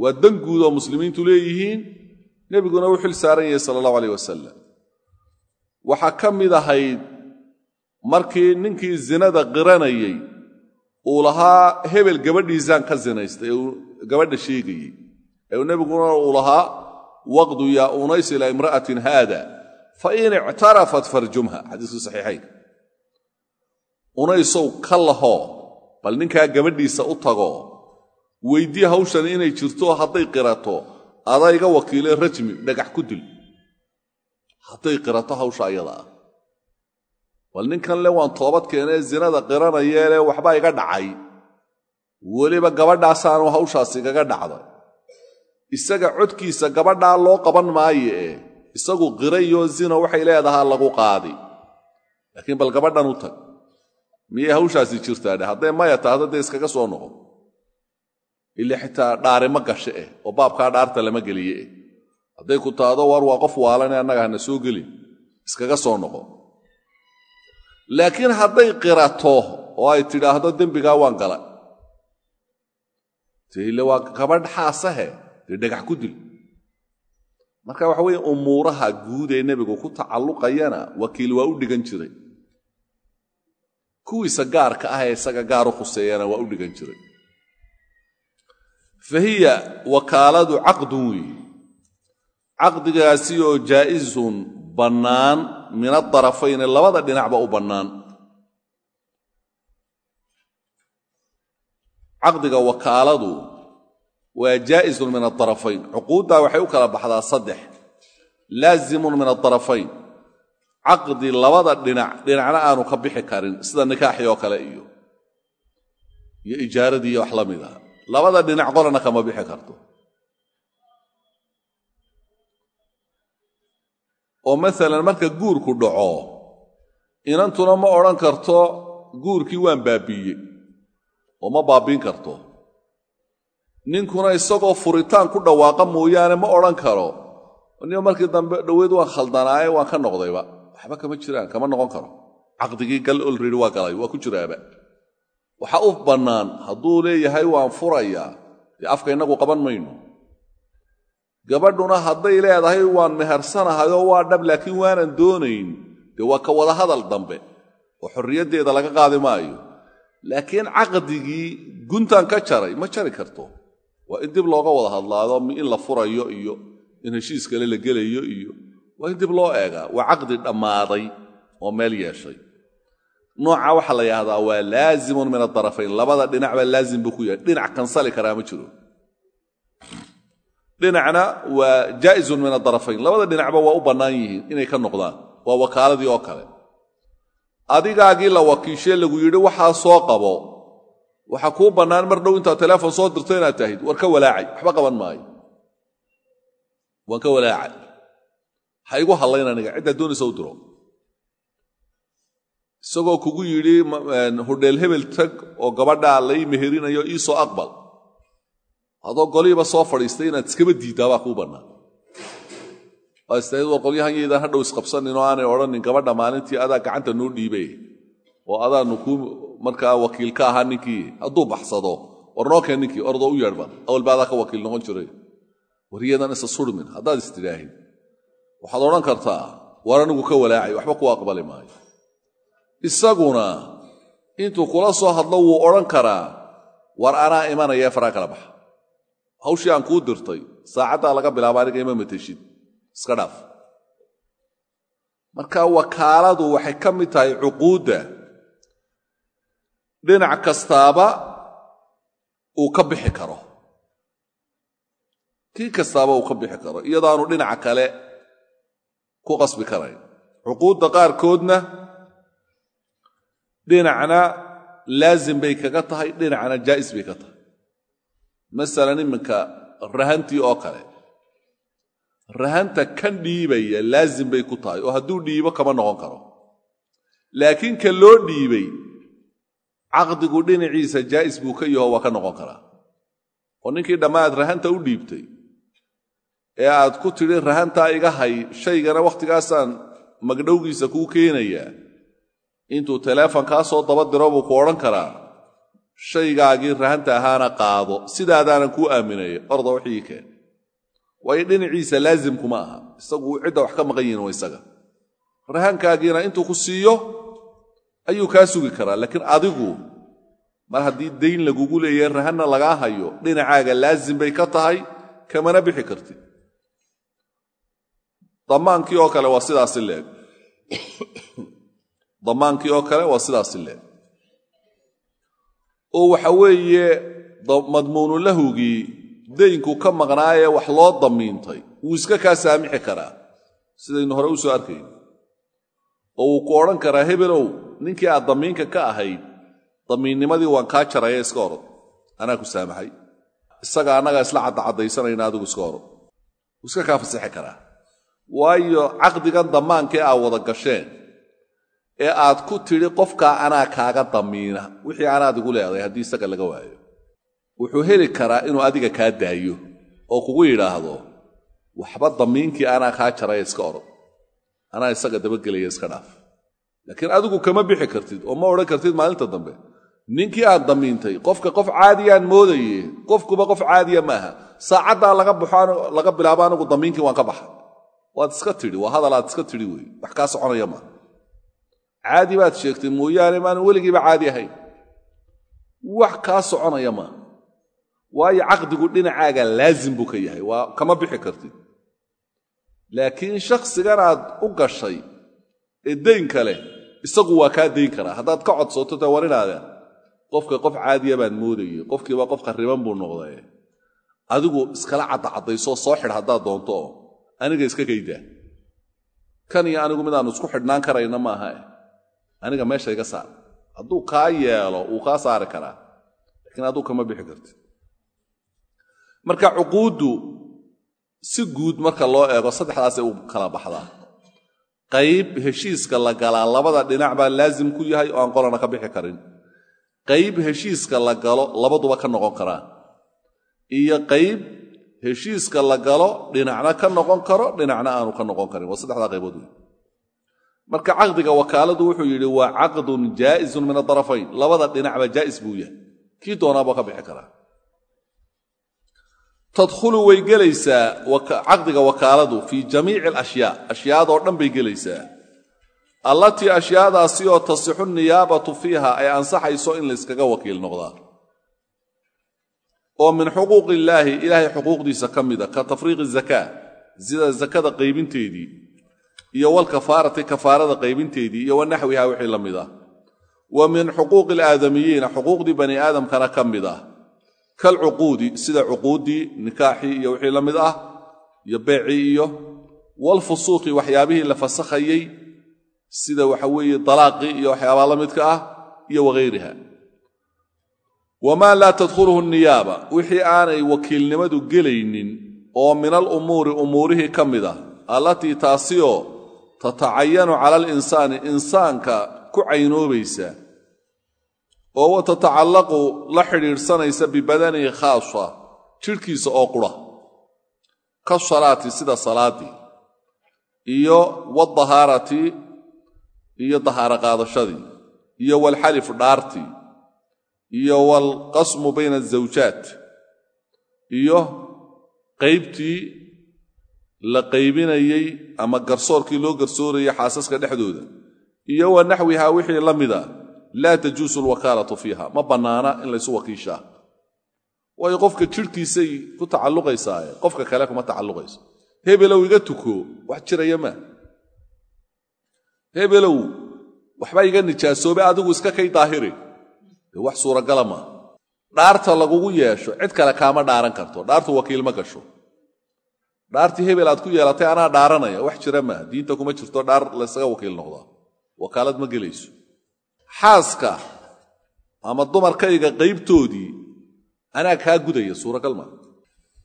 Waa dan guud oo muslimiintu leeyihiin nebiguna u xil saaran yahay sala allahu aleyh wasalam waxaa ka mid ahayd markii ninkii zinada qiranayey uu lahaa hebel gabadhiisaan ka zinaystay ee uu gabadha sheegayey. Ee nebiguna uu lahaa waqdu yaa unays ilaa imra'atin haada fa in ictarafat farjumha. Xadiiskii saxiixayn. Unaysow ka lahoo bal ninkaa gabadhiisa u tago weydii hawshan inay jirto hadday qirato adaa iga wakiile rajmi dhagax ku dil hadday qirato hawsha ayada ah bal ninkan le waan toobad keenee zinada qiranayeele waxbaa iga dhacay. Weliba gabadhaasaanu hawshaas igaga dhacday. Isaga codkiisa gabadhaa loo qaban maayo ee isagu qirayoo zina waxay leedahaa lagu qaadi. Laakiin bal gabadhan u tag. Miyay hawshaasi jirtaa dheh hadday maya tahdo dee iskaga soo noqon ile xitaa dhaari ma gashe eh oo baabkaa dhaarta lama geliye. Eh hadday ku taado war waa qof waalane annaga hana soo gelin. Iskaga soo noqon laakiin hadday qirato oo ay tidhaahdo dembigaa waan gala ile waa gabadh xaasahe dee dhagax ku dil. Marka waxa weeye umuuraha guud ee nebigu ku tacalluqayana wakiil waa u dhigan jiray. Kuwiisa gaarka ah isaga gaar u khuseeyana waa u dhigan jiray. Fa hiya wakaaladu caqdun weeye caqdigaasi oo jaa'isun bannaan min adarafayni labada dhinacba u bannaan. Caqdiga wakaaladu waa jaa'isun min adarafayn cuquuddaa waxay u kala baxdaa saddex. Laazimun min adarafayn caqdi labada dhinac dhinacna aanu ka bixi karin sida nikaaxii oo kale iyo iyo ijaaradii wax la mid labada dhinac qolana kama bixi karto oo maalan marka guurku dhaco inantuna ma odhan karto guurkii waan baabiiyey oo ma baabbiin karto. Ninkuna isagoo furitaan ku dhawaaqa mooyaane ma odhan karo niyo markii dambe dhoweyd waan khaldanaaye waan ka noqdayba. Waxba kama jiraan kama noqon karo. Caqdigii gal olredi waa galay waa ku jiraaba. Waxa u bannaan hadduu leeyahay waan furayaa dee afka innagu qaban mayno gabadhuna hadday leedahay waan mehersanahayoo waa dhab laakiin waanan doonayn. Dee waa ka wada hadal dambe oo xorriyaddeeda laga qaadi maayo. Laakiin caqdigii guntan ka jaray ma jari karto. Waa in dib looga wada hadlaado in la furayo iyo in heshiis kale la gelayo iyo waa in dib loo eegaa waa caqdi dhammaaday oo meel yeeshay. Nooca waxaa la yidhahdaa waa laazimun min adarafayn labada dhinacba laazim buu ku yahay. Dhinac kansali karaa ma jiro dhinacna waa jaa'izun min adarafayn labada dhinacba waa u bannaan yihiin inay ka noqdaan. Waa wakaaladii oo kale. Adigaagii la wakiishee lagu yidhi waxaa soo qabo. Waxaa kuu bannaan mar dhow intaad teleefon soo dirto inaad tahid war ka walaacay. Waxba qaban maayo. Waan ka walaacay. Ha igu hallayn aniga. Ciddaad doonaysa u diro isagoo kugu yidhi hudheel hebel tag oo gabadhaa lay meherinayo ii soo aqbal adoo golihiiba soo fadhiistay inaad iskaba diiddaa baa kuu bannaan war qolyahan yaydaan hadhow isqabsanin aanay odhanin gabadha maalintii adaa gacanta noo dhiibay. Oo adaanu kuu markaa wakiil ka ahaa ninkii hadduu baxsado. War noo keen ninkii ordoo u yeedhba awalba adaa ka wakiil noqon jiray. Waryadan isa surmin. Haddaad istidhaahid waxaad odhan kartaa war anigu ka walaacay waxba ku aqbali maayo. Isaguna intuu kula soo hadlo wuu odhan karaa war anaa imanaya faraa kala baxa hawshii aan kuu dirtay saacaddaa laga bilaaba aniga ima mateshid. Iska dhaaf. Marka wakaaladu waxay ka mid tahay cuquudda. Dhinac kastaaba uu ka bixi karo. Kii kastaaba uu ka bixi karo iyadaanu dhinaca kale ku qasbi karayn. Cuquudda qaarkoodna dhinacna laazim bay kaga tahay dhinacna jaa'is bay ka tahay masalan iminka rahantii oo kale. Rahanta kan dhiibaya laazim bay ku tahay oo hadduu dhiibo kama noqon karo. Laakiin ka loo dhiibay caqdigu dhinaciisa jaa'is buu ka yaho waa ka noqon karaa. Oo ninkii dhammaad rahanta u dhiibtay. Ee aad ku tidhi rahantaa iga hay shaygana wakhtigaasaan magdhowgiisa kuu keenayaa. Intuu teleefon kaa soo daba diro buu ku odhan karaa shaygaagii rahanta ahaana qaado sidaadaanan kuu aaminaya orda wixii keen. Waayo dhinaciisa laazimkuma aha. Isagu cidda wax ka maqan yihiin isaga. Rahankaagiina intuu ku siiyo ayuu kaa sugi karaa. Laakiin adigu mar haddii dayn lagugu leeyahay rahanna lagaa hayo dhinacaaga laazim bay ka tahay kamana bixi kartid damaankii oo kale waa sidaasi leeg. Damaankii oo kale waa sidaasi leeg oo waxa weeye madmuunu lahugii daynku ka maqnaayee wax loo damiintay. Wuu iska kaa saamixi karaa. Sidaynu hore u soo arkayn oo wuu ku odhan karaa hebelow ninkii aad damiinka ka ahayd damiinnimadii waan kaa jaraya iska orod. Anaa ku saamaxay. Isaga annagaa isla caddacadaysanayna adigu iska orod. Wuu iska kaa fasixi karaa. Waayo caqdigan damaankee aad wada gasheen ee aad ku tidhi qofkaa anaa kaaga damiina wixii anaad igu leedahay haddii isaga laga waayo. Wuxuu heli karaa inuu adiga kaa daayo oo kugu yidhaahdo waxba damiinkii anaa kaa jaraya iska orod anaa isaga dabagelaya iska dhaaf. Laakiin adigu kama bixi kartid oo ma odhan kartid maalinta dambe ninkii aad damiintay qofka qof caadiyaan moodaye qofkuba qof caadiya maaha saacaddaa laga bilaabo anigu damiinkii waan ka baxa waad iska tidhi waa hadal aad iska tidhi wey wax kaa soconaya maaha caadi baad sheegtay mooyaane maanu weligiiba caadi ahayn. Wax kaa soconaya maaha waayo caqdigu dhinacaaga laazim buu ka yahay. Waa kama bixi kartid. Laakiin shakhsigan aad u gashay ee daynka leh isagu waa kaa dayn karaa. Haddaad ka codsato ta war inaadeen qofka qof caadiya baan moodayey. Qofkiiba qof qarriban buu noqdaye adigu iskala caddacaddaysoo soo xidh haddaad doonto. Oo aniga iska kaydaa. Kan iyo anigu midaannu isku xidhnaan karayna maaha aniga meesha iga saar. Hadduu kaa yeelo wuu kaa saari karaa. Laakiin aduu kama bixi karti marka cuquuddu si guud marka loo eego saddexdaasay u kala baxdaa. Qayb heshiiska la galaa labada dhinac baa laazim ku yahay oo aan qolana ka bixi karin. Qayb heshiiska la galo labaduba ka noqon karaan iyo qayb heshiiska la galo dhinacna ka noqon karo dhinacna aanu ka noqon karin. Waa saddexdaa qaybood wey marka caqdiga wakaaladu wuxuu yidhi waa caqdun jaa'izun min adarafayn labada dhinacba jaa'is buu yahay. Kii doonaaba ka bixi karaa. Tadkhulu way gelaysaa caqdiga wakaaladu fii jamiici alashyaa ashyaadoo dhan bay gelaysaa. Allatii ashyaadaasi oo tasixu niyaabatu fiiha ay ansaxayso in layskaga wakiil noqdaa. Oo min xuquuq illaahi ilaahay xuquuqdiisa ka mida ka tafriiqi zakaa sida zakada qaybinteedii iyo walkafaarati kafaarada qaybinteedii iyo wanaxwiha wixii la mid ah. Wa min xuquuqi alaadamiyiina xuquuqdii bani aadamkana ka mid ah. Kalcuquudi sida cuquuddii nikaaxii iyo wixii la mid ah iyo beecii iyo walfusuuqi waxyaabihii la fasakhayey sida waxa weeye dalaaqii iyo waxyaabaa la midka ah iyo waghayriha wamaa laa tadkhuluhu niyaaba wixii aanay wakiilnimadu gelaynin oo min alumuuri umuurihii ka mid ah allatii taasioo tatacayanu cala alinsaani insaanka ku caynoobaysa oo wa tatacallaqu la xidhiidhsanaysa bibadanihi khaasa jidhkiisa oo qura ka salaati sida salaaddii iyo wadahaarati iyo dahaaro qaadashadii iyo walxalif dhaartii iyo walqasmu bayna azawjaat iyo qaybtii la qaybinayey ama garsoorkii loo garsoorayay xaasaska dhexdooda. Iyo wa naxwihaa wixii la mida laa tajuusu alwakaalatu fiiha ma bannaana in laysu wakiishaa. Waayo qofka jidhkiisay ku tacalluqaysaaye qofka kale kuma tacalluqayso. Hebelow iga tuko wax jiraya maa hebelow waxba iga nijaasoobe adigu iska kay daahiri. Dee wax suuragala maa dhaarta lagugu yeesho cid kale kaama dhaaran karto dhaartu wakiil ma gasho dhaartii hebel aad ku yeelatay anaa dhaaranaya. Wax jira maa diinta kuma jirto dhaar laysaga wakiil noqdaa wakaalad ma gelayso. Xaaska ama dumarkayga qaybtoodii anaa kaa gudaya suuragal maa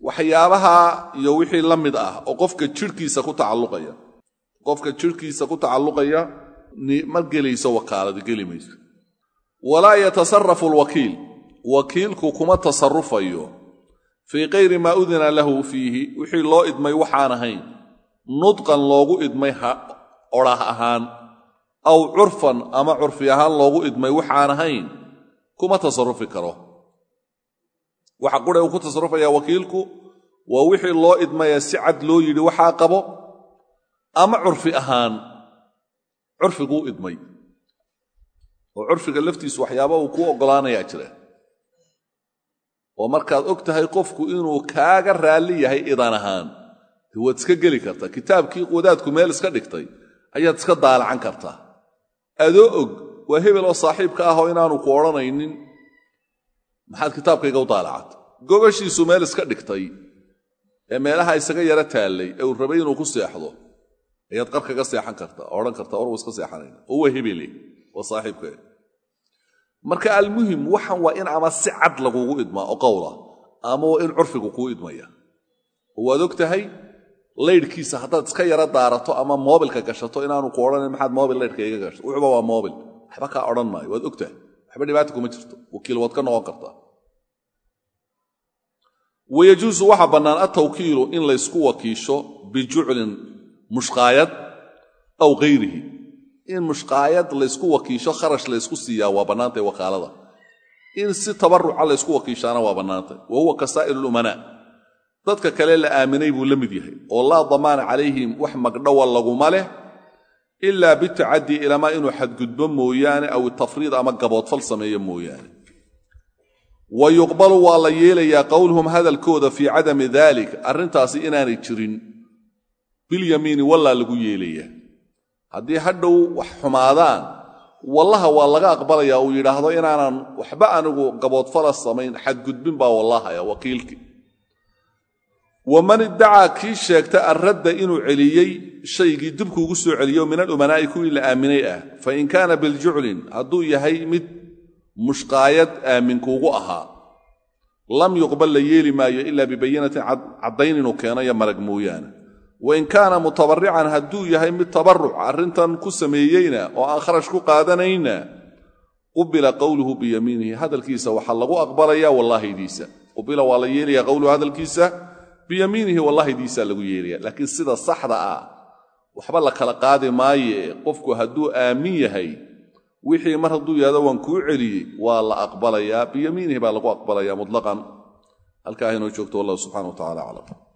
waxyaabaha iyo wixii la mid ah oo qofka jidhkiisa ku tacalluqaya. Qofka jidhkiisa ku tacalluqaya ma gelayso wakaaladi geli mayso. Walaa yatasarafu alwakiil. Wakiilku kuma tasarufayo fii kayri maa udina lahu fiihi wixii loo idmay waxaan ahayn. Nudqan loogu idmay odhah ahaan. Aw curfan ama curfi ahaan loogu idmay waxaan ahayn. Kuma tasarufi karo. Waxa qura uu ku tasarufaya wakiilku waa wixii loo idmaya si cad loo yidhi waxaa qabo ama curfi ahaan. Curfiguu idmay. Oo curfiga laftiisu waxyaaba uu kuu oggolaanayaa jira oo markaad og tahay qofku inuu kaaga raalli yahay idan ahaan. De waad iska geli kartaa kitaabkii wadaadku meel iska dhigtay ayaad iska daalacan kartaa. Adoo og waa hebel oo saaxiibka ah oo inaanu ku odhanaynin. Maxaad kitaabkayga u daalacata gogashiisu meel iska dhigtay ee meelaha isaga yaro taallay ee uu rabay inuu ku seexdo ayaad qar kaga seexan kartaa odhan kartaa orwa iska seexanayna. Oo waa hebele waa saaxiibkee marka almuhim waxan waa in ama si cad lagugu idmaa oo qowla ama waa in curfigu kuu idmaya. Waad og tahay haddaad iska yaro daarato ama moobilka gashato inaanu ku odhanan maxaad moobil laydhka iga gashato wuxuba waa moobil. Waxba kaa odhan maayo waad og waxba dhibaata kuma jirto. Wakiil waad ka noqon kartaa. Wayajuusu waxaa bannaan atawkiilu in laysku wakiisho bijuclin mushqaayad aw hayrihi in mushqaayad laysku wakiisho kharash laysku siiyaa waa bannaantay wakaalada. In si tabaruca laysku wakiishaana waa bannaantay. Wa huwa kasaa'ir lumanaa dadka kale la aaminay buu la mid yahay. Oo laa damaana calayhim wax magdhowa laguma leh ilaa bitacadii ilamaa inuu xadgudbo mooyaane aw tafriid ama gaboodfal sameeyo mooyaane. Wa yuqbalu waa la yeelayaa qowluhum hadalkooda fii cadami daalik arrintaasi inaanay jirin. Bilyamiini wallaa lagu yeelaya haddii hadhow wax xumaadaan wallaha waa laga aqbalayaa uu yidhaahdo inaanan waxba anigu gaboodfala samayn xadgudbin baa wallahaya wakiilkii. Waman iddacaa kii sheegta arradda inuu celiyey shaygii dibkuugu soo celiyo min alumanaa'i kuwii la aaminay ah fa in kaana biljuclin hadduu yahay mid mushqaayad aaminkuugu ahaa lam yuqbal la yeeli maayo ilaa bibayinatin caddayn inuu keenayo marag mooyaane wain kaana mutabarican hadduu yahay mid tabaruc arrintan ku sameeyeyna oo aan kharash ku qaadanayna qubila qowluhu biyamiinihi. Hadalkiisa waxaa lagu aqbalayaa wallaahidiisa. Qubila waa la yeelaya qowluhu hadalkiisa biyamiinihi wallaahidiisaa lagu yeelaya laakiin sida saxda ah waxba la kala qaadi maaye. Qofku hadduu aamin yahay wixii mar hadduu yahdo waan kuu celiyey waa la aqbalayaa. Biyamiinihi baa lagu aqbalayaa mutlaqan. Halkaa joogto wallahu subxana wa tacala aclam